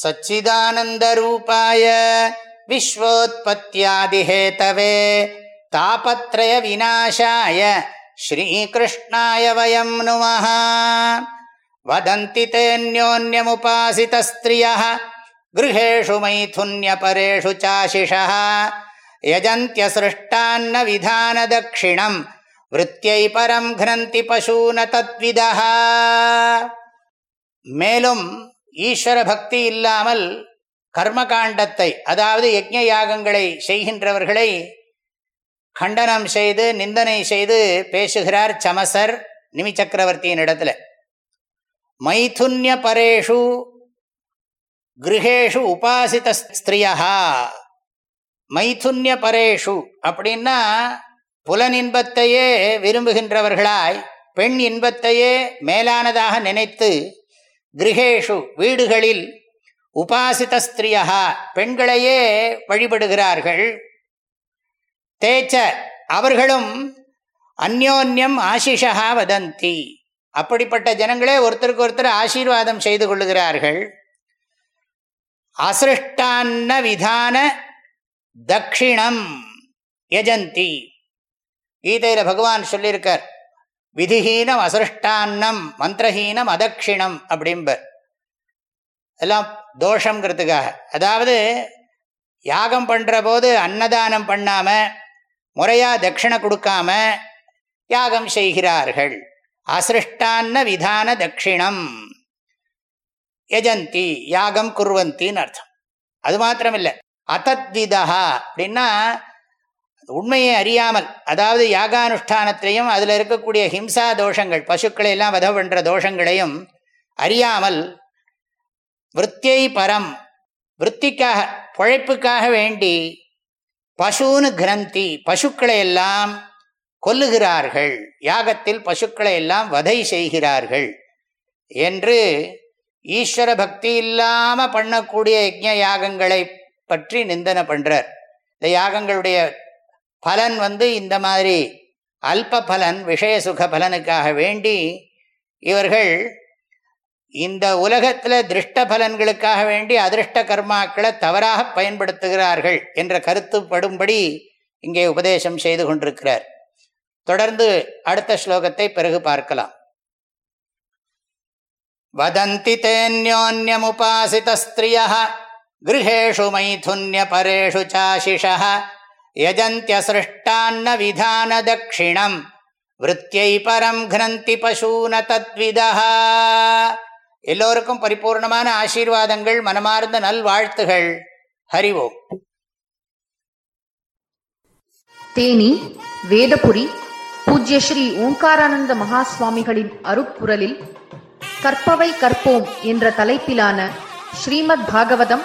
सच्चिदानन्दरूपाय विश्वोत्पत्त्यादिहेतवे तापत्रयविनाशाय श्रीकृष्णाय वयं नुमः वदन्ति तेऽन्योन्यमुपासितस्त्रियः गृहेषु मैथुन्यपरेषु चाशिषः यजन्त्यसृष्टान्न विधानदक्षिणम् விற்த்தியை பரம் கிரந்தி பசூன தத்விதா மேலும் ஈஸ்வர பக்தி இல்லாமல் கர்மகாண்டத்தை அதாவது யஜ்ய யாகங்களை செய்கின்றவர்களை கண்டனம் செய்து நிந்தனை செய்து பேசுகிறார் சமசர் நிமி சக்கரவர்த்தியின் இடத்துல. மைதுன்ய பரேஷு கிரகேஷு உபாசித ஸ்திரியா. மைதுன்ய பரேஷு அப்படின்னா புலன் இன்பத்தையே விரும்புகின்றவர்களாய் பெண் இன்பத்தையே மேலானதாக நினைத்து கிரகேஷு வீடுகளில் உபாசித ஸ்திரியா பெண்களையே வழிபடுகிறார்கள். தேச்ச அவர்களும் அந்யோன்யம் ஆசிஷா வதந்தி. அப்படிப்பட்ட ஜனங்களே ஒருத்தருக்கு ஒருத்தர் ஆசீர்வாதம் செய்து கொள்ளுகிறார்கள். அசிருஷ்டான்ன விதான தக்ஷிணம் யஜந்தி. கீதையில் பகவான் சொல்லியிருக்கார் விதிஹீனம் அசிருஷ்டான்னம் மந்திரஹீனம் அதக்ஷிணம் அப்படிம்பர். எல்லாம் தோஷங்கிறதுக்காக அதாவது யாகம் பண்ணுற போது அன்னதானம் பண்ணாமல் முறையாக தட்சிணை கொடுக்காம யாகம் செய்கிறார்கள். அசிருஷ்டான்ன விதான தட்சிணம். எஜந்தி யாகம் குர்வந்தின்னு அர்த்தம். அது மாத்திரமில்லை. அத்தத்விதா அப்படின்னா உண்மையை அறியாமல் அதாவது யாகானுஷ்டானத்திலையும் அதில் இருக்கக்கூடிய ஹிம்சா தோஷங்கள் பசுக்களை எல்லாம் வத பண்ணுற தோஷங்களையும் அறியாமல் விற்த்தியை பரம் விற்த்திக்காக பொழைப்புக்காக வேண்டி பசுன்னு கிரந்தி பசுக்களை எல்லாம் கொல்லுகிறார்கள். யாகத்தில் பசுக்களை எல்லாம் வதை செய்கிறார்கள் என்று ஈஸ்வர பக்தி இல்லாமல் பண்ணக்கூடிய யஜ்ஞ யாகங்களை பற்றி நிந்தனை பண்ணுறார் இந்த யாகங்களுடைய பலன் வந்து இந்த மாதிரி அல்ப பலன் விஷய சுக பலனுக்காக வேண்டி இவர்கள் இந்த உலகத்தில் திருஷ்ட பலன்களுக்காக வேண்டி அதிருஷ்ட கர்மாக்களை தவறாக பயன்படுத்துகிறார்கள் என்ற கருத்துப்படும்படி இங்கே உபதேசம் செய்து கொண்டிருக்கிறார். தொடர்ந்து அடுத்த ஸ்லோகத்தை பிறகு பார்க்கலாம். வதந்தி தேன்யோன்யமுபாசிதஸ்திரிய கிரகேஷு மைதுன்ய பரேஷு சாசிஷா யஜந்தியசிருஷ்டான்ன விதான தட்சிணம் விற்த்தியை பரம் கிரந்தி பசூன தத்விதா எல்லோருக்கும் பரிபூர்ணமான ஆசீர்வாதங்கள் மனமார்ந்த நல்வாழ்த்துகள் ஹரிவோம் தேனி வேதபுரி பூஜ்ய ஸ்ரீ ஓங்காரானந்த மகாஸ்வாமிகளின் அருப்புரலில் கற்பவை கற்போம் என்ற தலைப்பிலான ஸ்ரீமத் பாகவதம்